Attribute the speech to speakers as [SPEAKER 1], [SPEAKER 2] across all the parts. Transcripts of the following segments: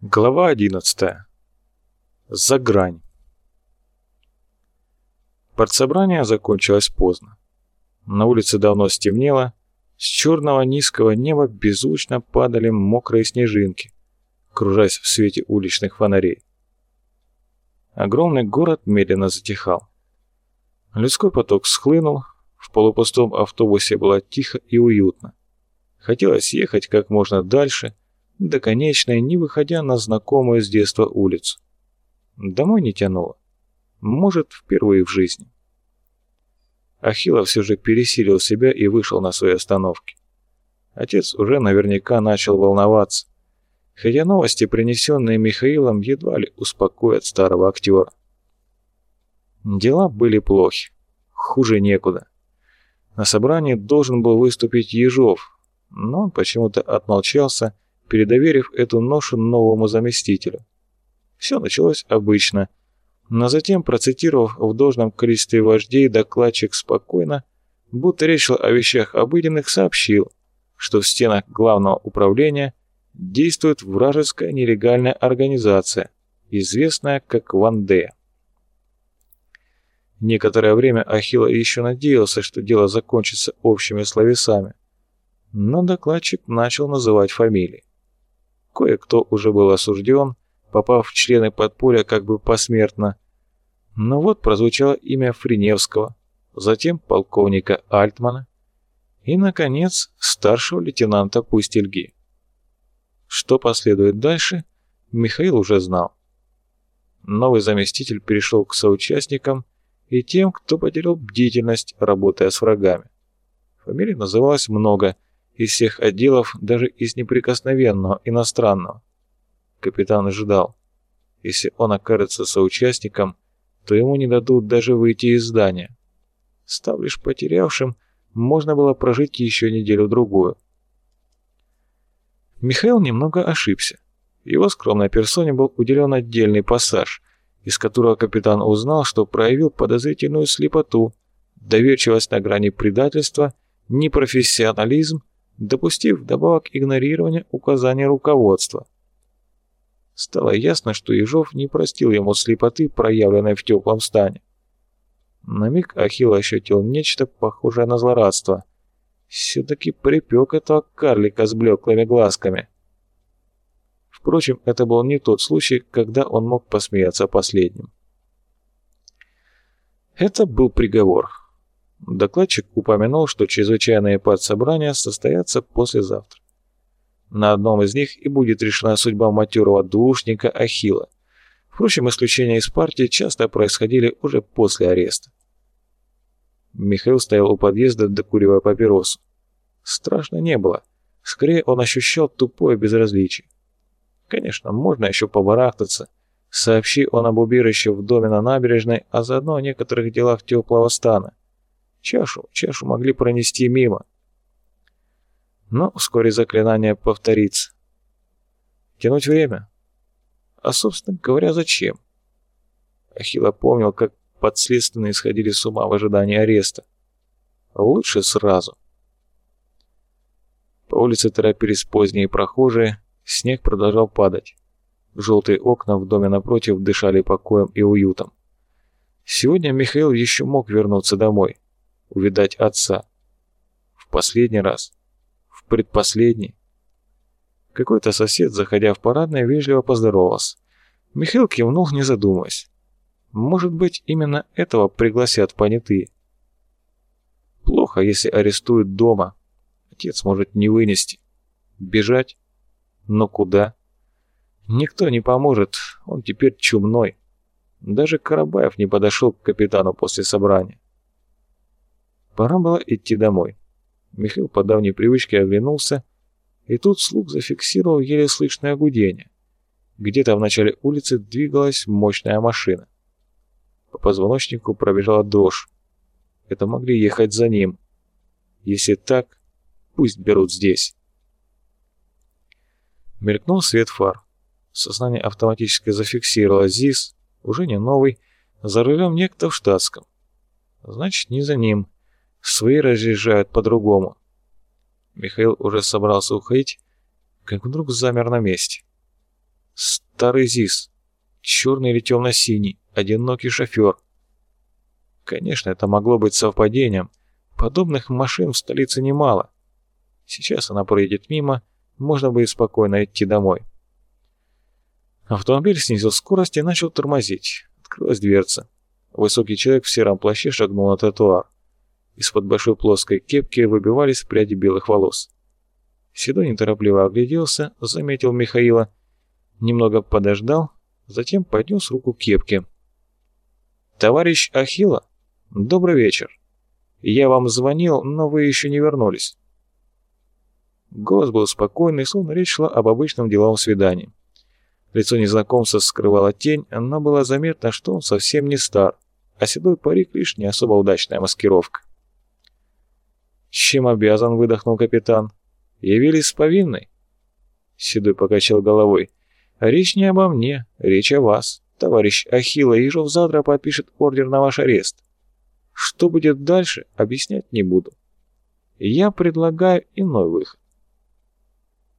[SPEAKER 1] Глава 11. За грань. Партсобрание закончилось поздно. На улице давно стемнело, с черного низкого неба беззвучно падали мокрые снежинки, кружась в свете уличных фонарей. Огромный город медленно затихал. Людской поток схлынул, в полупустом автобусе было тихо и уютно. Хотелось ехать как можно дальше – до конечной, не выходя на знакомую с детства улицу. Домой не тянуло. Может, впервые в жизни. Ахилов все же пересилил себя и вышел на своей остановке. Отец уже наверняка начал волноваться, хотя новости, принесенные Михаилом, едва ли успокоят старого актера. Дела были плохи, хуже некуда. На собрании должен был выступить Ежов, но он почему-то отмолчался передоверив эту ношу новому заместителю. Все началось обычно, но затем, процитировав в должном количестве вождей, докладчик спокойно, будто речь шла о вещах обыденных, сообщил, что в стенах главного управления действует вражеская нелегальная организация, известная как Вандея. Некоторое время Ахилла еще надеялся, что дело закончится общими словесами, но докладчик начал называть фамилии. Кое-кто уже был осужден, попав в члены подполья как бы посмертно. Но вот прозвучало имя Фриневского, затем полковника Альтмана и, наконец, старшего лейтенанта Пустельги. Что последует дальше, Михаил уже знал. Новый заместитель перешел к соучастникам и тем, кто потерял бдительность, работая с врагами. Фамилий называлось много – из всех отделов, даже из неприкосновенного, иностранного. Капитан ожидал. Если он окажется соучастником, то ему не дадут даже выйти из здания. Став лишь потерявшим, можно было прожить еще неделю-другую. Михаил немного ошибся. Его скромной персоне был уделен отдельный пассаж, из которого капитан узнал, что проявил подозрительную слепоту, доверчивость на грани предательства, непрофессионализм допустив вдобавок игнорирование указаний руководства. Стало ясно, что Ежов не простил ему слепоты, проявленной в теплом стане. На миг Ахилл ощутил нечто похожее на злорадство. Все-таки припек этого карлика с блеклыми глазками. Впрочем, это был не тот случай, когда он мог посмеяться последним. Это был приговор. Докладчик упомянул, что чрезвычайные партсобрания состоятся послезавтра. На одном из них и будет решена судьба матерого двушника Ахила. Впрочем, исключения из партии часто происходили уже после ареста. Михаил стоял у подъезда, докуривая папиросу. Страшно не было. Скорее, он ощущал тупое безразличие. Конечно, можно еще побарахтаться. Сообщи он об убежище в доме на набережной, а заодно о некоторых делах теплого стана. Чашу, чашу могли пронести мимо. Но вскоре заклинание повторится. Тянуть время? А, собственно говоря, зачем? Ахилла помнил, как подследственные сходили с ума в ожидании ареста. Лучше сразу. По улице торопились поздние прохожие, снег продолжал падать. Желтые окна в доме напротив дышали покоем и уютом. Сегодня Михаил еще мог вернуться домой увидать отца. В последний раз. В предпоследний. Какой-то сосед, заходя в парадное, вежливо поздоровался. Михаил кивнул, не задумываясь. Может быть, именно этого пригласят понятые. Плохо, если арестуют дома. Отец может не вынести. Бежать? Но куда? Никто не поможет, он теперь чумной. Даже Карабаев не подошел к капитану после собрания. Пора было идти домой. Михаил по давней привычке оглянулся, и тут слуг зафиксировал еле слышное гудение. Где-то в начале улицы двигалась мощная машина. По позвоночнику пробежала дрожь. Это могли ехать за ним. Если так, пусть берут здесь. Мелькнул свет фар. Сознание автоматически зафиксировало ЗИС, уже не новый, за рулем некто в штатском. Значит, не за ним. Свои разъезжают по-другому. Михаил уже собрался уходить, как вдруг замер на месте. Старый ЗИС. Черный или темно-синий. Одинокий шофер. Конечно, это могло быть совпадением. Подобных машин в столице немало. Сейчас она проедет мимо, можно будет спокойно идти домой. Автомобиль снизил скорость и начал тормозить. Открылась дверца. Высокий человек в сером плаще шагнул на тротуар. Из-под большой плоской кепки выбивались пряди белых волос. Седой неторопливо огляделся, заметил Михаила, немного подождал, затем поднес руку к кепке. «Товарищ Ахилла, добрый вечер. Я вам звонил, но вы еще не вернулись». Голос был спокойный, словно речь шла об обычном деловом свидании. Лицо незнакомца скрывало тень, но было заметно, что он совсем не стар, а седой парик лишь не особо удачная маскировка. «Чем обязан?» — выдохнул капитан. «Явились с повинной?» Седой покачал головой. «Речь не обо мне, речь о вас. Товарищ Ахилла Ежов завтра подпишет ордер на ваш арест. Что будет дальше, объяснять не буду. Я предлагаю иной выход.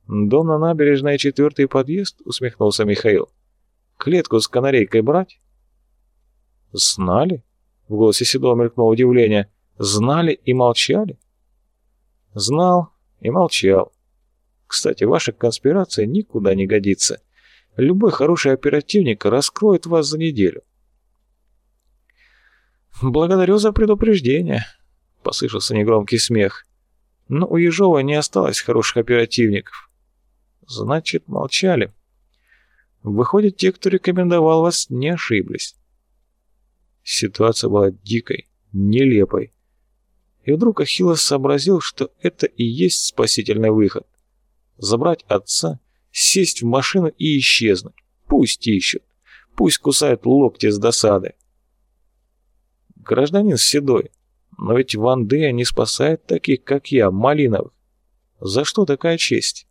[SPEAKER 1] «Дом на набережной, четвертый подъезд?» — усмехнулся Михаил. «Клетку с канарейкой брать?» «Знали?» — в голосе Седова мелькнуло удивление. «Знали и молчали?» «Знал и молчал. Кстати, ваша конспирация никуда не годится. Любой хороший оперативник раскроет вас за неделю». «Благодарю за предупреждение», — послышался негромкий смех. «Но у Ежова не осталось хороших оперативников. Значит, молчали. Выходит, те, кто рекомендовал вас, не ошиблись. Ситуация была дикой, нелепой. И вдруг Ахиллес сообразил, что это и есть спасительный выход. Забрать отца, сесть в машину и исчезнуть. Пусть ищут, пусть кусают локти с досады. Гражданин Седой, но ведь Ван Дея не спасает таких, как я, Малиновых. За что такая честь?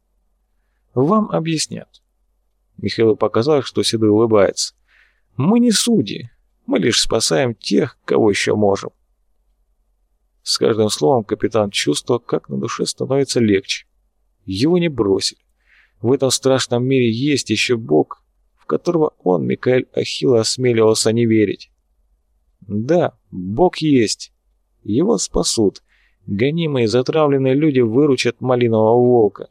[SPEAKER 1] Вам объяснят. Михаилу показалось, что Седой улыбается. Мы не судьи. Мы лишь спасаем тех, кого еще можем. С каждым словом капитан чувствовал, как на душе становится легче. Его не бросили. В этом страшном мире есть еще Бог, в которого он, Микаэль Ахилла, осмеливался не верить. Да, Бог есть. Его спасут. Гонимые и затравленные люди выручат малинового волка.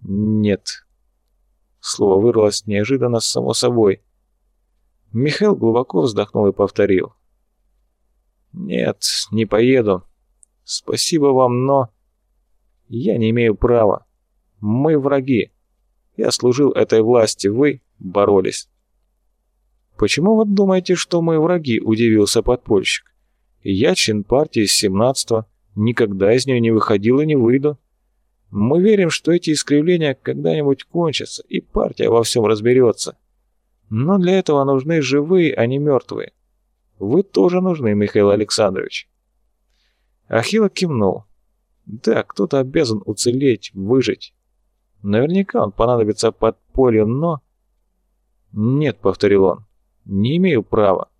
[SPEAKER 1] «Нет». Слово вырвалось неожиданно само собой. Михаил глубоко вздохнул и повторил. «Нет, не поеду. Спасибо вам, но...» «Я не имею права. Мы враги. Я служил этой власти, вы боролись». «Почему вы думаете, что мы враги?» – удивился подпольщик. «Я член партии с 17-го, никогда из нее не выходил и не выйду. Мы верим, что эти искривления когда-нибудь кончатся, и партия во всем разберется. Но для этого нужны живые, а не мертвые. Вы тоже нужны, Михаил Александрович. Ахилла кивнул. Да, кто-то обязан уцелеть, выжить. Наверняка он понадобится подполью, но... Нет, повторил он, не имею права.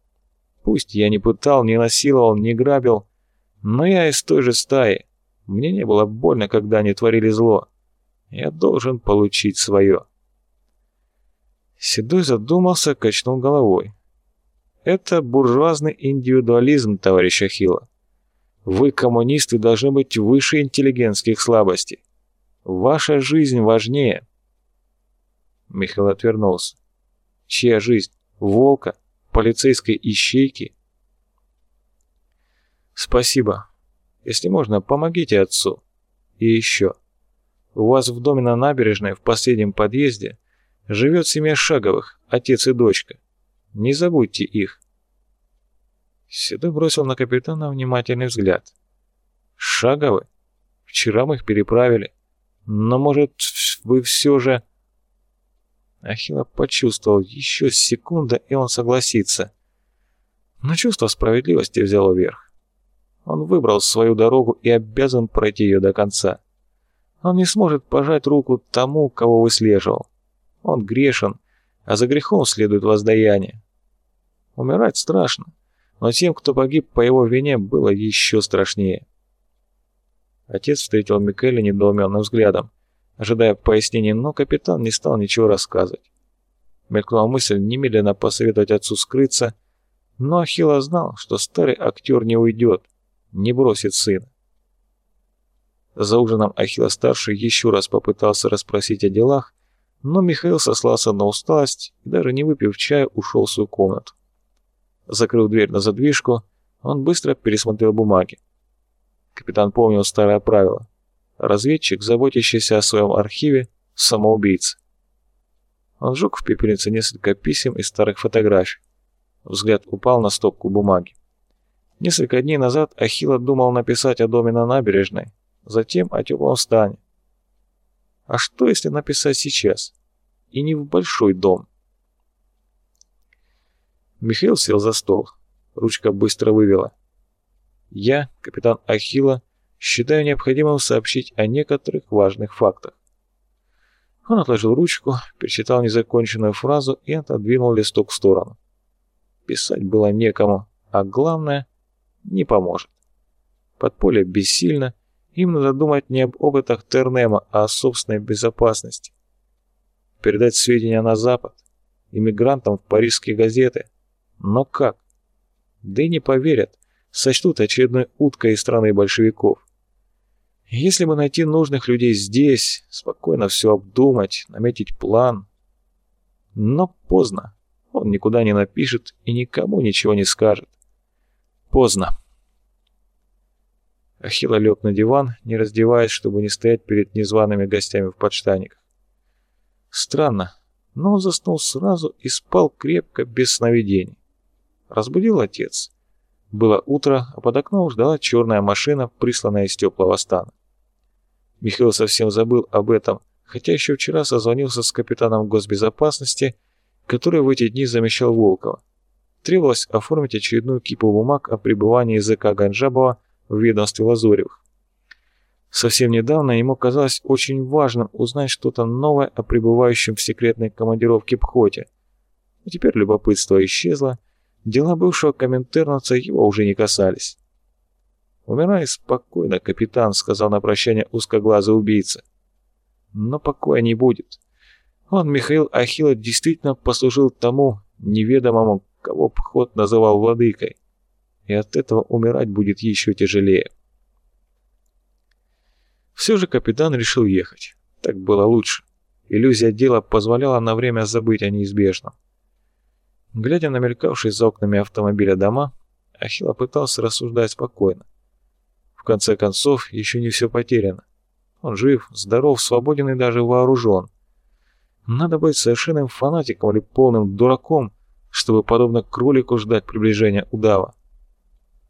[SPEAKER 1] Пусть я не пытал, не насиловал, не грабил, но я из той же стаи. Мне не было больно, когда они творили зло. Я должен получить свое. Седой задумался, качнул головой. Это буржуазный индивидуализм, товарищ Ахилла. Вы, коммунисты, должны быть выше интеллигентских слабостей. Ваша жизнь важнее. Михаил отвернулся. Чья жизнь? Волка? Полицейской ищейки? Спасибо. Если можно, помогите отцу. И еще. У вас в доме на набережной, в последнем подъезде, живет семья Шаговых, отец и дочка. Не забудьте их. Седой бросил на капитана внимательный взгляд. Шаговы? Вчера мы их переправили. Но, может, вы все же... Ахилла почувствовал еще секунда, и он согласится. Но чувство справедливости взяло верх. Он выбрал свою дорогу и обязан пройти ее до конца. Он не сможет пожать руку тому, кого выслеживал. Он грешен, а за грехом следует воздаяние. Умирать страшно, но тем, кто погиб по его вине, было еще страшнее. Отец встретил Микеля недоуменным взглядом. ожидая пояснений, но капитан не стал ничего рассказывать. Мелькнула мысль немедленно посоветовать отцу скрыться, но Ахилла знал, что старый актер не уйдет, не бросит сына. За ужином Ахилла-старший еще раз попытался расспросить о делах, но Михаил сослался на усталость и даже не выпив чая ушел в свою комнату. Закрыв дверь на задвижку, он быстро пересмотрел бумаги. Капитан помнил старое правило. Разведчик, заботящийся о своем архиве, самоубийца. Он сжег в пепельнице несколько писем и старых фотографий. Взгляд упал на стопку бумаги. Несколько дней назад Ахилла думал написать о доме на набережной, затем о теплом стане. А что, если написать сейчас? И не в большой дом? Михаил сел за стол. Ручка быстро вывела. Я, капитан Ахилла, считаю необходимым сообщить о некоторых важных фактах. Он отложил ручку, перечитал незаконченную фразу и отодвинул листок в сторону. Писать было некому, а главное, не поможет. Подполье бессильно, им надо думать не об опытах Тернема, а о собственной безопасности. Передать сведения на Запад, иммигрантам в парижские газеты. Но как? Да и не поверят, сочтут очередной уткой из страны большевиков. Если бы найти нужных людей здесь, спокойно все обдумать, наметить план. Но поздно. Он никуда не напишет и никому ничего не скажет. Поздно. Ахилла лег на диван, не раздеваясь, чтобы не стоять перед незваными гостями в подштаниках. Странно, но он заснул сразу и спал крепко, без сновидений. Разбудил отец. Было утро, а под окном ждала черная машина, присланная из теплого стана. Михаил совсем забыл об этом, хотя еще вчера созвонился с капитаном госбезопасности, который в эти дни замещал Волкова. Требовалось оформить очередную кипу бумаг о пребывании языка Ганджабова в ведомстве Лазоревых. Совсем недавно ему казалось очень важным узнать что-то новое о пребывающем в секретной командировке Пхоте. Но теперь любопытство исчезло, дела бывшего коминтерновца его уже не касались. «Умирай спокойно, капитан», — сказал на прощание узкоглазый убийца. «Но покоя не будет. Он, Михаил Ахилов, действительно послужил тому неведомому, кого Пхот называл владыкой. И от этого умирать будет еще тяжелее». Все же капитан решил ехать. Так было лучше. Иллюзия дела позволяла на время забыть о неизбежном. Глядя на мелькавшие за окнами автомобиля дома, Ахилла пытался рассуждать спокойно конце концов, еще не все потеряно. Он жив, здоров, свободен и даже вооружен. Надо быть совершенным фанатиком или полным дураком, чтобы, подобно кролику, ждать приближения удава.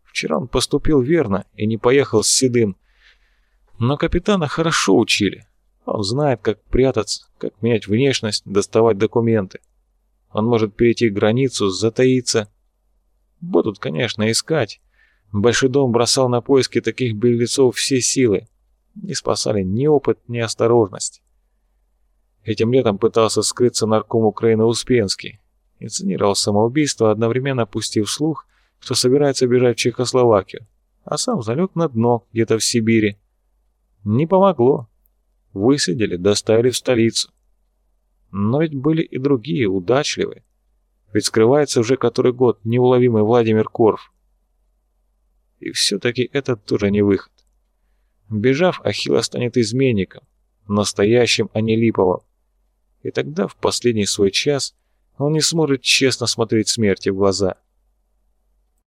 [SPEAKER 1] Вчера он поступил верно и не поехал с Седым. Но капитана хорошо учили. Он знает, как прятаться, как менять внешность, доставать документы. Он может перейти границу, затаиться. Будут, конечно, искать, Большой дом бросал на поиски таких беглецов все силы. Не спасали ни опыт, ни осторожность. Этим летом пытался скрыться нарком Украины Успенский. Инсценировал самоубийство, одновременно пустив слух, что собирается бежать в Чехословакию, а сам залег на дно где-то в Сибири. Не помогло. Высадили, доставили в столицу. Но ведь были и другие, удачливые. Ведь скрывается уже который год неуловимый Владимир Корф. И все-таки это тоже не выход. Бежав, Ахилла станет изменником, настоящим, а не липовым. И тогда, в последний свой час, он не сможет честно смотреть смерти в глаза –